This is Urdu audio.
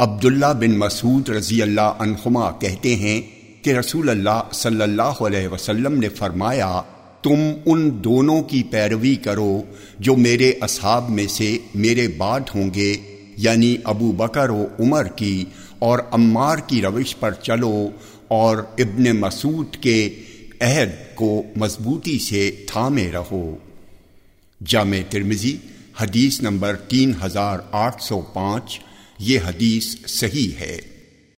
عبداللہ بن مسعود رضی اللہ عنہما کہتے ہیں کہ رسول اللہ صلی اللہ علیہ وسلم نے فرمایا، تم ان دونوں کی پیروی کرو جو میرے اصحاب میں سے میرے بعد ہوں گے یعنی ابو بکر و عمر کی اور عمار کی روش پر چلو اور ابن مسعود کے عہد کو مضبوطی سے تھامے رہو۔ جامع ترمزی حدیث نمبر تین ہزار آٹھ سو پانچ۔ یہ حدیث صحیح ہے۔